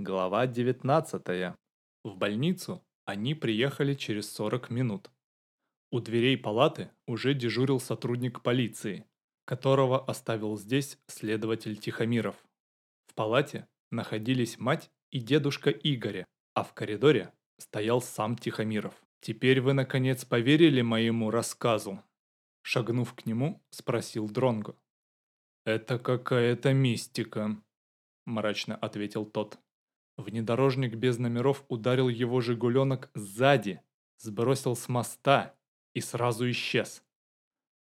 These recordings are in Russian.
Глава 19. В больницу они приехали через 40 минут. У дверей палаты уже дежурил сотрудник полиции, которого оставил здесь следователь Тихомиров. В палате находились мать и дедушка Игоря, а в коридоре стоял сам Тихомиров. «Теперь вы, наконец, поверили моему рассказу?» Шагнув к нему, спросил Дронго. «Это какая-то мистика», – мрачно ответил тот. Внедорожник без номеров ударил его «Жигуленок» сзади, сбросил с моста и сразу исчез.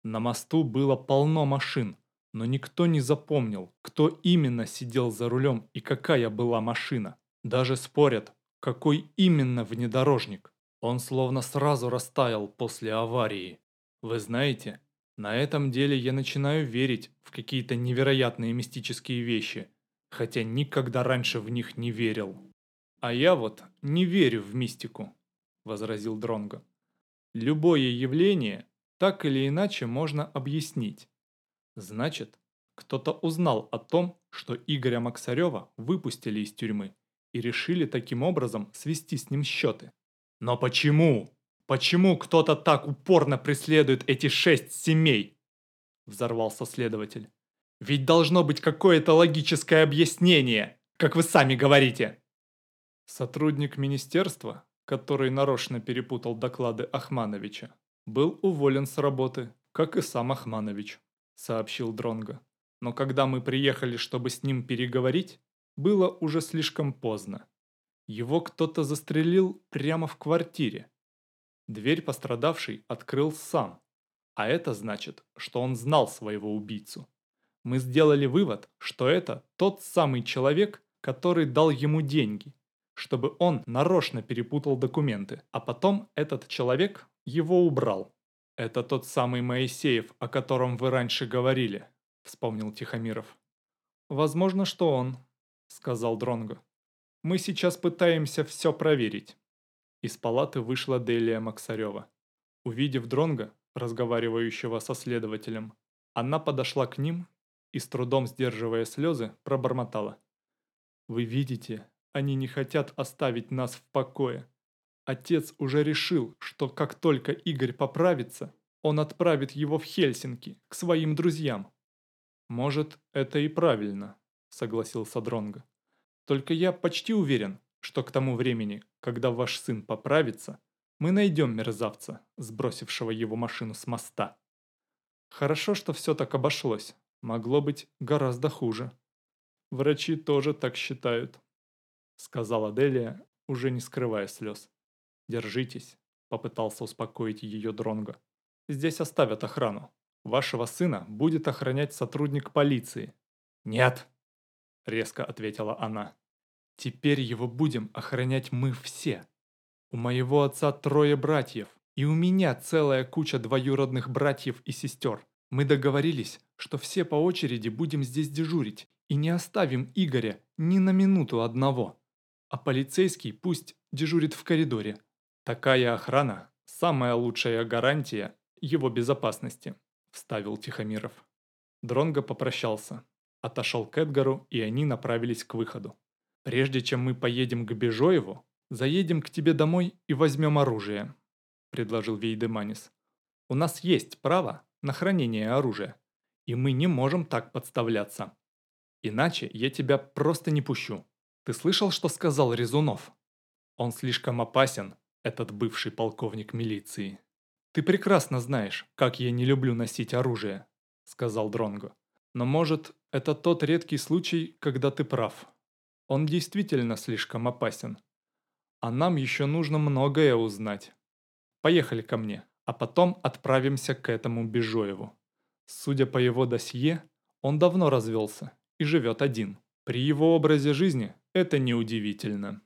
На мосту было полно машин, но никто не запомнил, кто именно сидел за рулем и какая была машина. Даже спорят, какой именно внедорожник. Он словно сразу растаял после аварии. Вы знаете, на этом деле я начинаю верить в какие-то невероятные мистические вещи, хотя никогда раньше в них не верил. А я вот не верю в мистику, возразил Дронго. Любое явление так или иначе можно объяснить. Значит, кто-то узнал о том, что Игоря Максарева выпустили из тюрьмы и решили таким образом свести с ним счеты. Но почему? Почему кто-то так упорно преследует эти шесть семей? Взорвался следователь. Ведь должно быть какое-то логическое объяснение, как вы сами говорите. Сотрудник министерства, который нарочно перепутал доклады Ахмановича, был уволен с работы, как и сам Ахманович, сообщил Дронго. Но когда мы приехали, чтобы с ним переговорить, было уже слишком поздно. Его кто-то застрелил прямо в квартире. Дверь пострадавший открыл сам, а это значит, что он знал своего убийцу. Мы сделали вывод, что это тот самый человек, который дал ему деньги, чтобы он нарочно перепутал документы, а потом этот человек его убрал. «Это тот самый Моисеев, о котором вы раньше говорили», — вспомнил Тихомиров. «Возможно, что он», — сказал Дронго. «Мы сейчас пытаемся все проверить». Из палаты вышла Делия Максарева. Увидев Дронга, разговаривающего со следователем, она подошла к ним и, с трудом сдерживая слезы, пробормотала. «Вы видите, они не хотят оставить нас в покое. Отец уже решил, что как только Игорь поправится, он отправит его в Хельсинки, к своим друзьям». «Может, это и правильно», — согласился Дронго. «Только я почти уверен, что к тому времени, когда ваш сын поправится, мы найдем мерзавца, сбросившего его машину с моста. Хорошо, что все так обошлось. Могло быть гораздо хуже. Врачи тоже так считают, сказала Делия, уже не скрывая слез. Держитесь, попытался успокоить ее Дронго. Здесь оставят охрану. Вашего сына будет охранять сотрудник полиции. Нет, резко ответила она. Теперь его будем охранять мы все. У моего отца трое братьев, и у меня целая куча двоюродных братьев и сестер. Мы договорились, что все по очереди будем здесь дежурить, и не оставим Игоря ни на минуту одного. А полицейский пусть дежурит в коридоре. Такая охрана – самая лучшая гарантия его безопасности, вставил Тихомиров. Дронго попрощался, отошел к Эдгару, и они направились к выходу. Прежде чем мы поедем к Бежоеву, заедем к тебе домой и возьмем оружие», – предложил Вейдеманис. «У нас есть право на хранение оружия, и мы не можем так подставляться. Иначе я тебя просто не пущу. Ты слышал, что сказал Резунов? Он слишком опасен, этот бывший полковник милиции. Ты прекрасно знаешь, как я не люблю носить оружие», – сказал Дронго. «Но может, это тот редкий случай, когда ты прав». Он действительно слишком опасен. А нам еще нужно многое узнать. Поехали ко мне, а потом отправимся к этому Бежоеву. Судя по его досье, он давно развелся и живет один. При его образе жизни это неудивительно,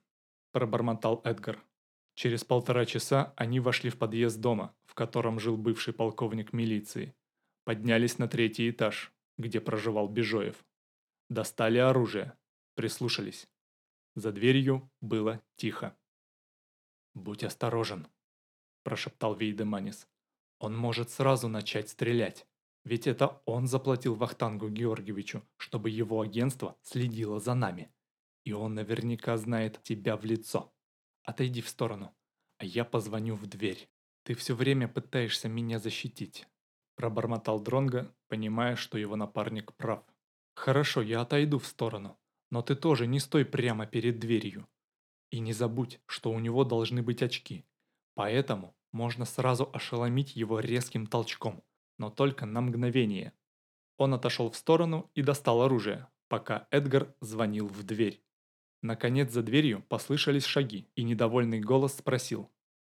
пробормотал Эдгар. Через полтора часа они вошли в подъезд дома, в котором жил бывший полковник милиции. Поднялись на третий этаж, где проживал Бежоев. Достали оружие, Прислушались. За дверью было тихо. «Будь осторожен», – прошептал Вейдеманис. «Он может сразу начать стрелять, ведь это он заплатил Вахтангу Георгиевичу, чтобы его агентство следило за нами. И он наверняка знает тебя в лицо. Отойди в сторону, а я позвоню в дверь. Ты все время пытаешься меня защитить. Пробормотал Дронго, понимая, что его напарник прав. Хорошо, я отойду в сторону, но ты тоже не стой прямо перед дверью. И не забудь, что у него должны быть очки. Поэтому можно сразу ошеломить его резким толчком, но только на мгновение. Он отошел в сторону и достал оружие, пока Эдгар звонил в дверь. Наконец за дверью послышались шаги, и недовольный голос спросил.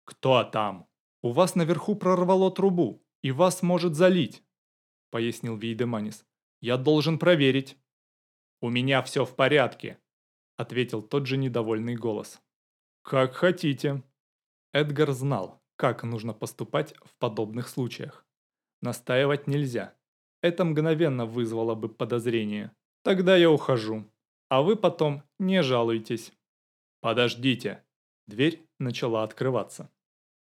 «Кто там?» «У вас наверху прорвало трубу, и вас может залить», — пояснил Вейдеманис. «Я должен проверить». «У меня все в порядке», — ответил тот же недовольный голос. «Как хотите». Эдгар знал, как нужно поступать в подобных случаях. Настаивать нельзя. Это мгновенно вызвало бы подозрение. Тогда я ухожу. А вы потом не жалуйтесь. Подождите. Дверь начала открываться.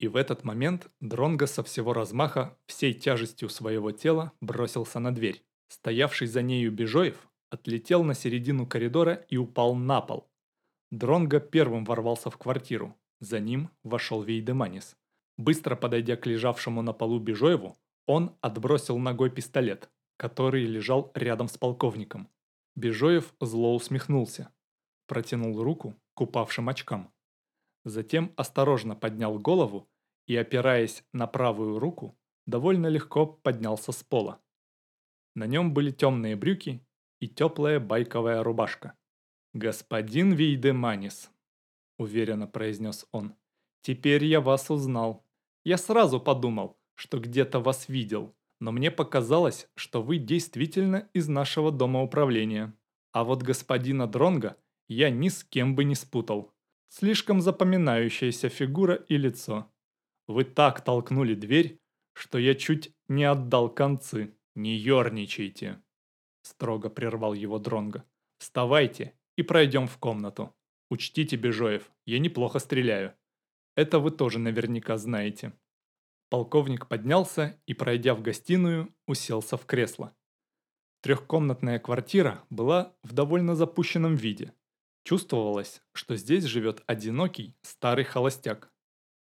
И в этот момент Дронго со всего размаха, всей тяжестью своего тела, бросился на дверь. Стоявший за нею Бежоев отлетел на середину коридора и упал на пол. Дронго первым ворвался в квартиру. За ним вошел Вейдеманис. Быстро подойдя к лежавшему на полу Бежоеву, он отбросил ногой пистолет, который лежал рядом с полковником. Бежоев зло усмехнулся. Протянул руку к упавшим очкам. Затем осторожно поднял голову и, опираясь на правую руку, довольно легко поднялся с пола. На нем были темные брюки и теплая байковая рубашка. «Господин Вейдеманис», — уверенно произнес он, — «теперь я вас узнал. Я сразу подумал, что где-то вас видел, но мне показалось, что вы действительно из нашего дома управления. А вот господина Дронга я ни с кем бы не спутал». Слишком запоминающаяся фигура и лицо. Вы так толкнули дверь, что я чуть не отдал концы. Не ерничайте. Строго прервал его Дронго. Вставайте и пройдем в комнату. Учтите, Бежоев, я неплохо стреляю. Это вы тоже наверняка знаете. Полковник поднялся и, пройдя в гостиную, уселся в кресло. Трехкомнатная квартира была в довольно запущенном виде. Чувствовалось, что здесь живет одинокий старый холостяк.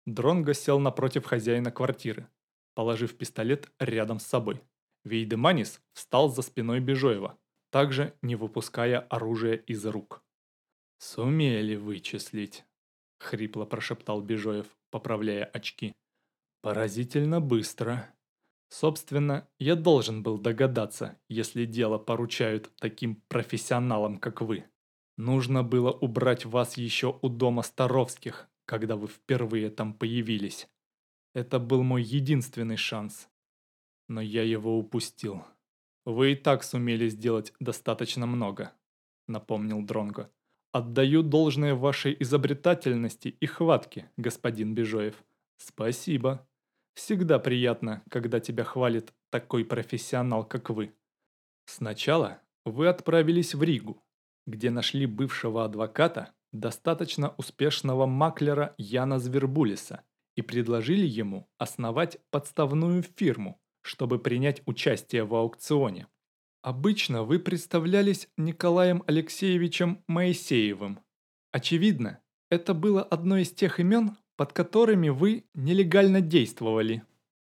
Дронго сел напротив хозяина квартиры, положив пистолет рядом с собой. Вейдеманис встал за спиной Бежоева, также не выпуская оружие из рук. «Сумели вычислить», — хрипло прошептал Бежоев, поправляя очки. «Поразительно быстро. Собственно, я должен был догадаться, если дело поручают таким профессионалам, как вы». Нужно было убрать вас еще у дома Старовских, когда вы впервые там появились. Это был мой единственный шанс. Но я его упустил. Вы и так сумели сделать достаточно много, напомнил Дронго. Отдаю должное вашей изобретательности и хватке, господин Бежоев. Спасибо. Всегда приятно, когда тебя хвалит такой профессионал, как вы. Сначала вы отправились в Ригу, где нашли бывшего адвоката, достаточно успешного маклера Яна Звербулиса, и предложили ему основать подставную фирму, чтобы принять участие в аукционе. Обычно вы представлялись Николаем Алексеевичем Моисеевым. Очевидно, это было одно из тех имен, под которыми вы нелегально действовали.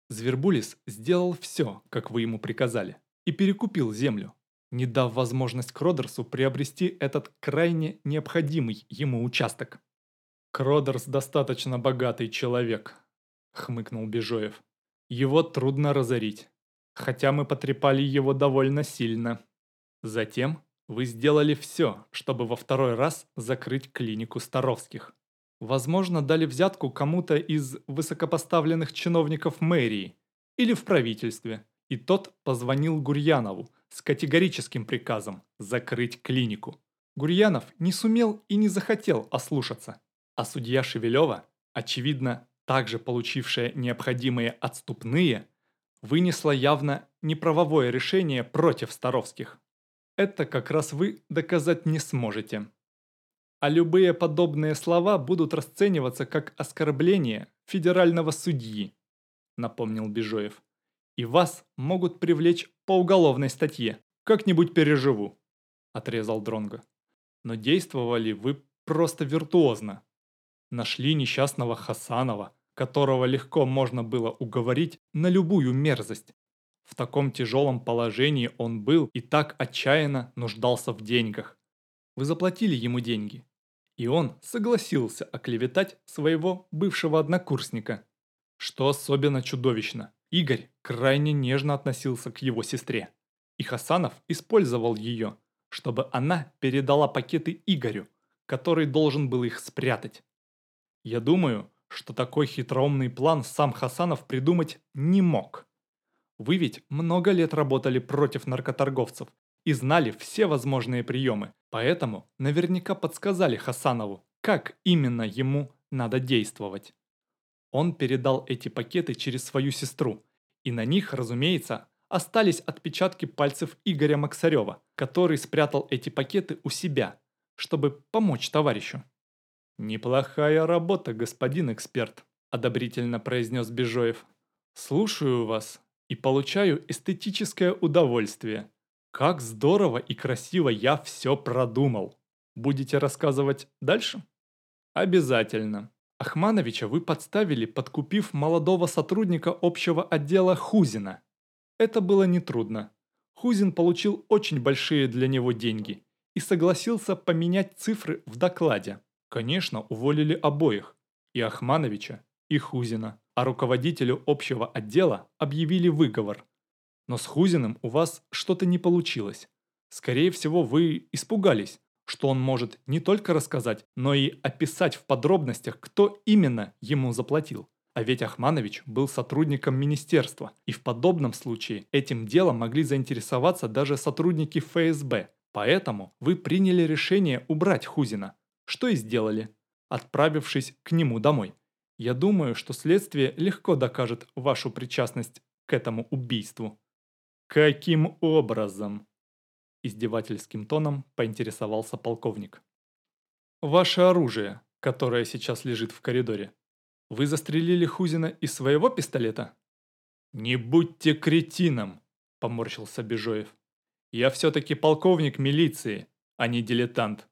Звербулис сделал все, как вы ему приказали, и перекупил землю не дав возможность Кродерсу приобрести этот крайне необходимый ему участок. «Кродерс достаточно богатый человек», — хмыкнул Бежоев. «Его трудно разорить, хотя мы потрепали его довольно сильно. Затем вы сделали все, чтобы во второй раз закрыть клинику Старовских. Возможно, дали взятку кому-то из высокопоставленных чиновников мэрии или в правительстве, и тот позвонил Гурьянову, с категорическим приказом закрыть клинику. Гурьянов не сумел и не захотел ослушаться, а судья Шевелева, очевидно, также получившая необходимые отступные, вынесла явно неправовое решение против Старовских. Это как раз вы доказать не сможете. А любые подобные слова будут расцениваться как оскорбление федерального судьи, напомнил Бежоев и вас могут привлечь по уголовной статье. Как-нибудь переживу», – отрезал Дронго. Но действовали вы просто виртуозно. Нашли несчастного Хасанова, которого легко можно было уговорить на любую мерзость. В таком тяжелом положении он был и так отчаянно нуждался в деньгах. Вы заплатили ему деньги, и он согласился оклеветать своего бывшего однокурсника. Что особенно чудовищно, Игорь крайне нежно относился к его сестре, и Хасанов использовал ее, чтобы она передала пакеты Игорю, который должен был их спрятать. Я думаю, что такой хитроумный план сам Хасанов придумать не мог. Вы ведь много лет работали против наркоторговцев и знали все возможные приемы, поэтому наверняка подсказали Хасанову, как именно ему надо действовать. Он передал эти пакеты через свою сестру, и на них, разумеется, остались отпечатки пальцев Игоря Максарева, который спрятал эти пакеты у себя, чтобы помочь товарищу. «Неплохая работа, господин эксперт», – одобрительно произнес Бежоев. «Слушаю вас и получаю эстетическое удовольствие. Как здорово и красиво я все продумал. Будете рассказывать дальше? Обязательно. Ахмановича вы подставили, подкупив молодого сотрудника общего отдела Хузина. Это было нетрудно. Хузин получил очень большие для него деньги и согласился поменять цифры в докладе. Конечно, уволили обоих, и Ахмановича, и Хузина, а руководителю общего отдела объявили выговор – но с Хузиным у вас что-то не получилось. Скорее всего, вы испугались, что он может не только рассказать, но и описать в подробностях, кто именно ему заплатил. А ведь Ахманович был сотрудником министерства, и в подобном случае этим делом могли заинтересоваться даже сотрудники ФСБ. Поэтому вы приняли решение убрать Хузина, что и сделали, отправившись к нему домой. Я думаю, что следствие легко докажет вашу причастность к этому убийству. «Каким образом?» Издевательским тоном поинтересовался полковник. «Ваше оружие, которое сейчас лежит в коридоре. Вы застрелили Хузина из своего пистолета?» «Не будьте кретином!» – поморщился Бежоев. «Я все-таки полковник милиции, а не дилетант.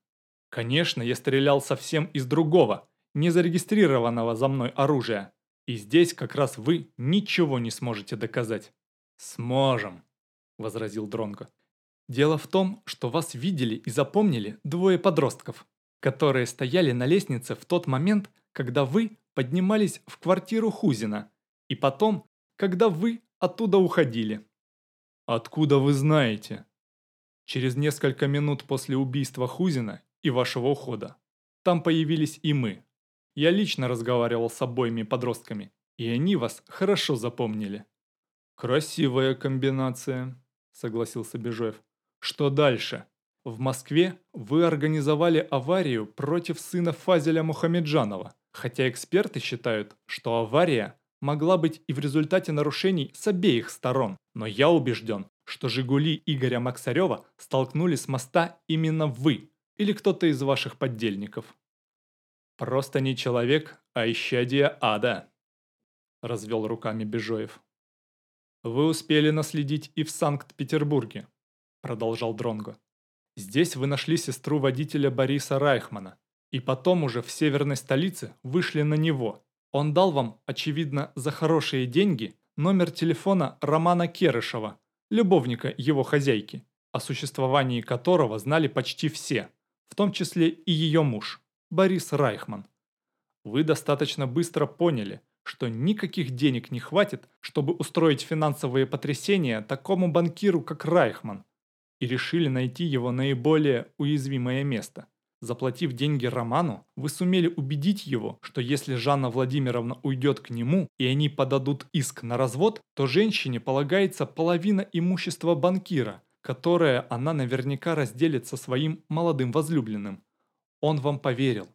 Конечно, я стрелял совсем из другого, незарегистрированного за мной оружия. И здесь как раз вы ничего не сможете доказать». «Сможем», возразил Дронго. «Дело в том, что вас видели и запомнили двое подростков, которые стояли на лестнице в тот момент, когда вы поднимались в квартиру Хузина, и потом, когда вы оттуда уходили». «Откуда вы знаете?» «Через несколько минут после убийства Хузина и вашего ухода. Там появились и мы. Я лично разговаривал с обоими подростками, и они вас хорошо запомнили». «Красивая комбинация», – согласился Бежоев. «Что дальше? В Москве вы организовали аварию против сына Фазеля Мухамеджанова, хотя эксперты считают, что авария могла быть и в результате нарушений с обеих сторон. Но я убежден, что «Жигули» Игоря Максарева столкнули с моста именно вы или кто-то из ваших поддельников. «Просто не человек, а исчадие ада», – развел руками Бежоев. «Вы успели наследить и в Санкт-Петербурге», – продолжал Дронго. «Здесь вы нашли сестру водителя Бориса Райхмана, и потом уже в северной столице вышли на него. Он дал вам, очевидно, за хорошие деньги номер телефона Романа Керышева, любовника его хозяйки, о существовании которого знали почти все, в том числе и ее муж, Борис Райхман. Вы достаточно быстро поняли – что никаких денег не хватит, чтобы устроить финансовые потрясения такому банкиру, как Райхман, и решили найти его наиболее уязвимое место. Заплатив деньги Роману, вы сумели убедить его, что если Жанна Владимировна уйдет к нему и они подадут иск на развод, то женщине полагается половина имущества банкира, которое она наверняка разделит со своим молодым возлюбленным. Он вам поверил,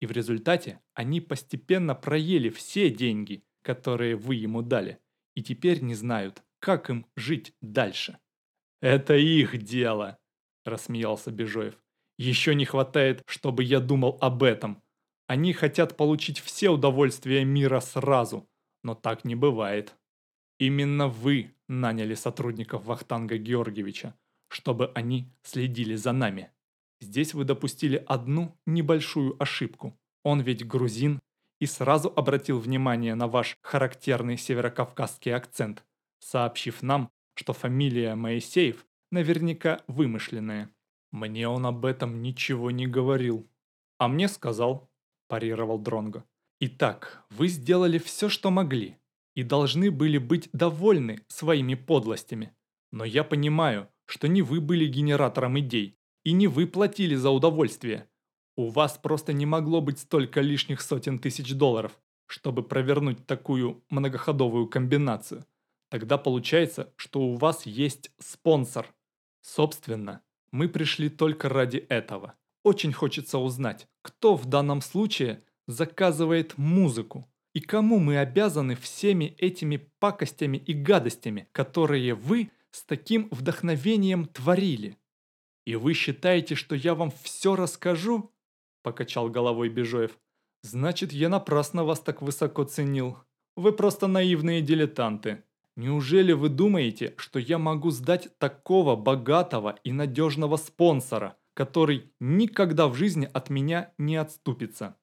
и в результате они постепенно проели все деньги, которые вы ему дали, и теперь не знают, как им жить дальше. «Это их дело!» – рассмеялся Бежоев. «Еще не хватает, чтобы я думал об этом. Они хотят получить все удовольствия мира сразу, но так не бывает. Именно вы наняли сотрудников Вахтанга Георгиевича, чтобы они следили за нами». Здесь вы допустили одну небольшую ошибку. Он ведь грузин и сразу обратил внимание на ваш характерный северокавказский акцент, сообщив нам, что фамилия Моисеев наверняка вымышленная. Мне он об этом ничего не говорил. А мне сказал, парировал Дронго. Итак, вы сделали все, что могли, и должны были быть довольны своими подлостями. Но я понимаю, что не вы были генератором идей, и не вы платили за удовольствие. У вас просто не могло быть столько лишних сотен тысяч долларов, чтобы провернуть такую многоходовую комбинацию. Тогда получается, что у вас есть спонсор. Собственно, мы пришли только ради этого. Очень хочется узнать, кто в данном случае заказывает музыку и кому мы обязаны всеми этими пакостями и гадостями, которые вы с таким вдохновением творили. И вы считаете, что я вам все расскажу? Покачал головой Бежоев. Значит, я напрасно вас так высоко ценил. Вы просто наивные дилетанты. Неужели вы думаете, что я могу сдать такого богатого и надежного спонсора, который никогда в жизни от меня не отступится?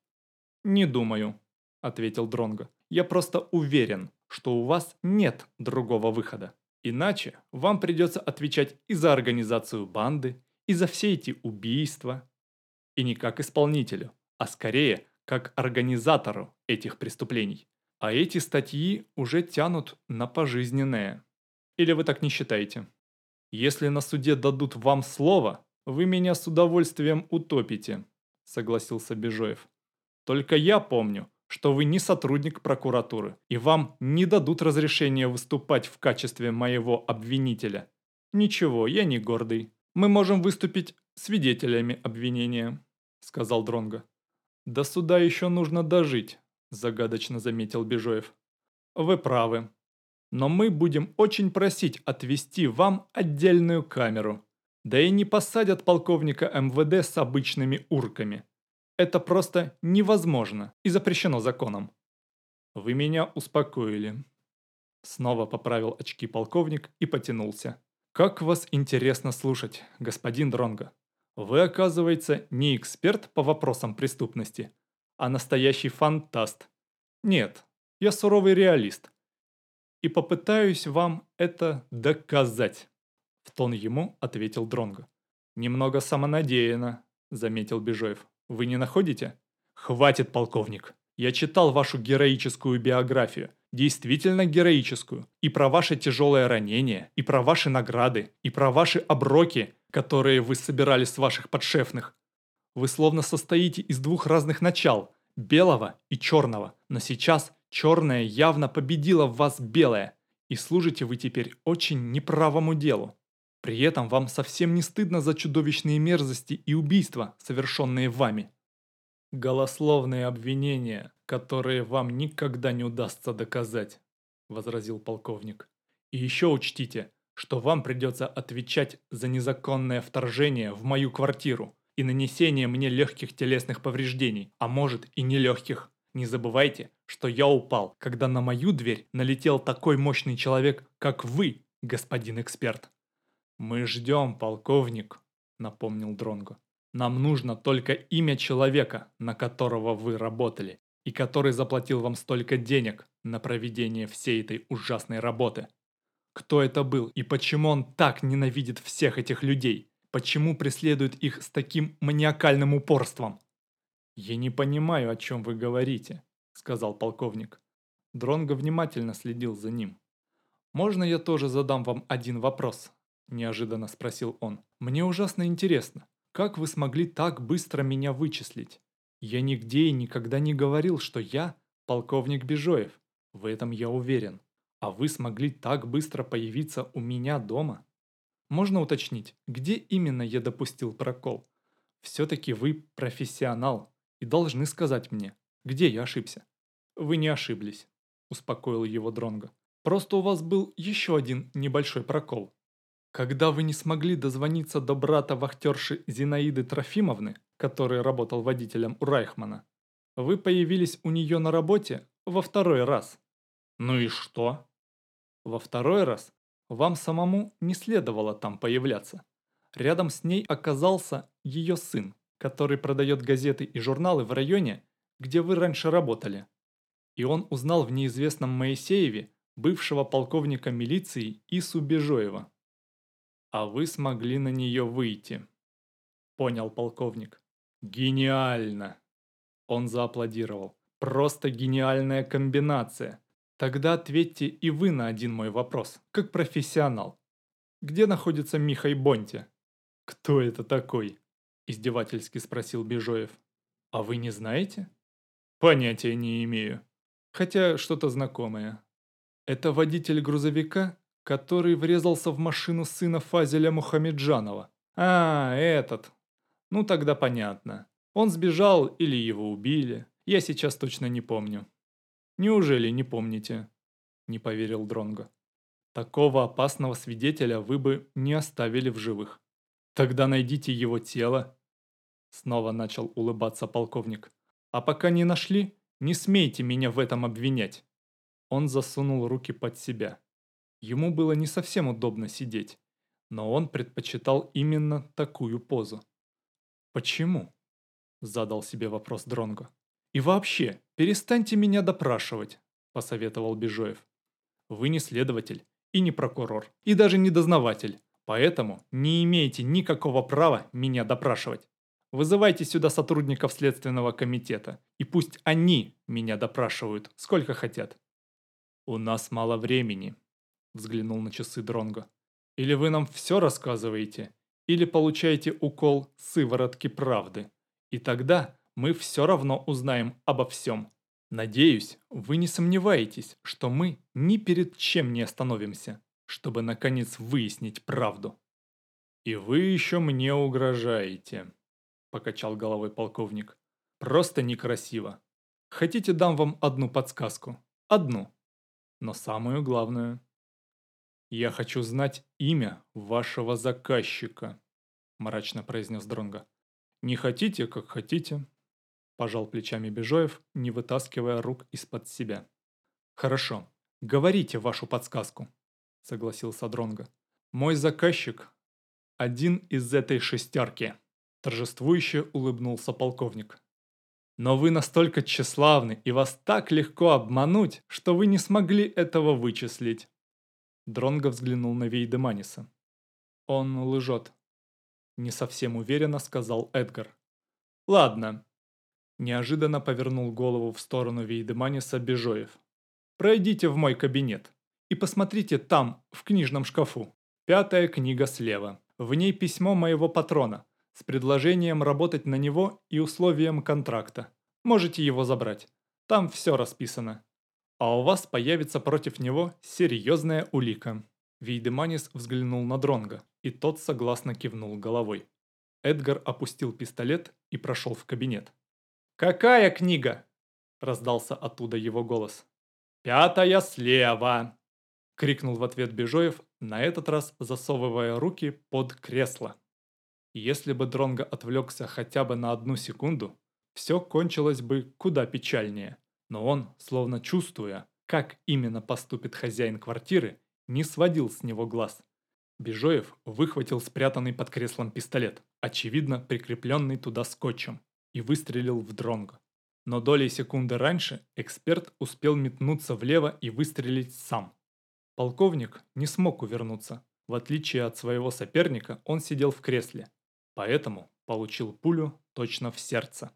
Не думаю, ответил Дронго. Я просто уверен, что у вас нет другого выхода. Иначе вам придется отвечать и за организацию банды, и за все эти убийства. И не как исполнителю, а скорее как организатору этих преступлений. А эти статьи уже тянут на пожизненное. Или вы так не считаете? Если на суде дадут вам слово, вы меня с удовольствием утопите, согласился Бежоев. Только я помню, что вы не сотрудник прокуратуры, и вам не дадут разрешения выступать в качестве моего обвинителя. Ничего, я не гордый. Мы можем выступить свидетелями обвинения, сказал Дронго. До суда еще нужно дожить, загадочно заметил Бежоев. Вы правы. Но мы будем очень просить отвести вам отдельную камеру. Да и не посадят полковника МВД с обычными урками. Это просто невозможно и запрещено законом. Вы меня успокоили. Снова поправил очки полковник и потянулся. Как вас интересно слушать, господин Дронго. Вы, оказывается, не эксперт по вопросам преступности, а настоящий фантаст. Нет, я суровый реалист. И попытаюсь вам это доказать. В тон ему ответил Дронго. Немного самонадеянно, заметил Бежоев. Вы не находите? Хватит, полковник. Я читал вашу героическую биографию. Действительно героическую. И про ваше тяжелое ранение, и про ваши награды, и про ваши оброки, которые вы собирали с ваших подшефных. Вы словно состоите из двух разных начал, белого и черного, но сейчас черное явно победило в вас белое, и служите вы теперь очень неправому делу. При этом вам совсем не стыдно за чудовищные мерзости и убийства, совершенные вами. Голословные обвинения, которые вам никогда не удастся доказать, возразил полковник. И еще учтите, что вам придется отвечать за незаконное вторжение в мою квартиру и нанесение мне легких телесных повреждений, а может и нелегких. Не забывайте, что я упал, когда на мою дверь налетел такой мощный человек, как вы, господин эксперт. «Мы ждем, полковник», — напомнил Дронго. «Нам нужно только имя человека, на которого вы работали, и который заплатил вам столько денег на проведение всей этой ужасной работы. Кто это был и почему он так ненавидит всех этих людей? Почему преследует их с таким маниакальным упорством? «Я не понимаю, о чем вы говорите», — сказал полковник. Дронго внимательно следил за ним. «Можно я тоже задам вам один вопрос?» – неожиданно спросил он. «Мне ужасно интересно, как вы смогли так быстро меня вычислить? Я нигде и никогда не говорил, что я полковник Бежоев. В этом я уверен. А вы смогли так быстро появиться у меня дома? Можно уточнить, где именно я допустил прокол? Все-таки вы профессионал и должны сказать мне, где я ошибся. Вы не ошиблись, успокоил его Дронго. Просто у вас был еще один небольшой прокол. Когда вы не смогли дозвониться до брата вахтерши Зинаиды Трофимовны, который работал водителем у Райхмана, вы появились у нее на работе во второй раз. Ну и что? Во второй раз вам самому не следовало там появляться. Рядом с ней оказался ее сын, который продает газеты и журналы в районе, где вы раньше работали. И он узнал в неизвестном Моисееве бывшего полковника милиции Ису Бежоева. А вы смогли на нее выйти. Понял полковник. Гениально. Он зааплодировал. Просто гениальная комбинация. Тогда ответьте и вы на один мой вопрос, как профессионал. Где находится Михай Бонти? Кто это такой? Издевательски спросил Бежоев. А вы не знаете? Понятия не имею. Хотя что-то знакомое. Это водитель грузовика, который врезался в машину сына Фазеля Мухамеджанова. А, этот. Ну тогда понятно. Он сбежал или его убили. Я сейчас точно не помню. Неужели не помните? Не поверил Дронго. Такого опасного свидетеля вы бы не оставили в живых. Тогда найдите его тело. Снова начал улыбаться полковник. А пока не нашли, не смейте меня в этом обвинять. Он засунул руки под себя. Ему было не совсем удобно сидеть, но он предпочитал именно такую позу. «Почему?» – задал себе вопрос Дронго. «И вообще, перестаньте меня допрашивать», – посоветовал Бежоев. «Вы не следователь, и не прокурор, и даже не дознаватель, поэтому не имеете никакого права меня допрашивать. Вызывайте сюда сотрудников Следственного комитета, и пусть они меня допрашивают, сколько хотят. «У нас мало времени», – взглянул на часы Дронго. «Или вы нам все рассказываете, или получаете укол сыворотки правды. И тогда мы все равно узнаем обо всем. Надеюсь, вы не сомневаетесь, что мы ни перед чем не остановимся, чтобы наконец выяснить правду». «И вы еще мне угрожаете», – покачал головой полковник. «Просто некрасиво. Хотите, дам вам одну подсказку? Одну но самую главную. «Я хочу знать имя вашего заказчика», – мрачно произнес Дронго. «Не хотите, как хотите», – пожал плечами Бежоев, не вытаскивая рук из-под себя. «Хорошо, говорите вашу подсказку», – согласился Дронго. «Мой заказчик – один из этой шестерки», – торжествующе улыбнулся полковник. Но вы настолько тщеславны, и вас так легко обмануть, что вы не смогли этого вычислить. Дронго взглянул на Вейдеманиса. Он лжет. Не совсем уверенно сказал Эдгар. Ладно. Неожиданно повернул голову в сторону Вейдеманиса Бежоев. Пройдите в мой кабинет и посмотрите там, в книжном шкафу. Пятая книга слева. В ней письмо моего патрона, с предложением работать на него и условием контракта. Можете его забрать. Там все расписано. А у вас появится против него серьезная улика. Вейдеманис взглянул на Дронга, и тот согласно кивнул головой. Эдгар опустил пистолет и прошел в кабинет. «Какая книга?» – раздался оттуда его голос. «Пятая слева!» – крикнул в ответ Бежоев, на этот раз засовывая руки под кресло. Если бы Дронго отвлекся хотя бы на одну секунду, все кончилось бы куда печальнее. Но он, словно чувствуя, как именно поступит хозяин квартиры, не сводил с него глаз. Бежоев выхватил спрятанный под креслом пистолет, очевидно прикрепленный туда скотчем, и выстрелил в Дронго. Но долей секунды раньше эксперт успел метнуться влево и выстрелить сам. Полковник не смог увернуться. В отличие от своего соперника, он сидел в кресле, Поэтому получил пулю точно в сердце.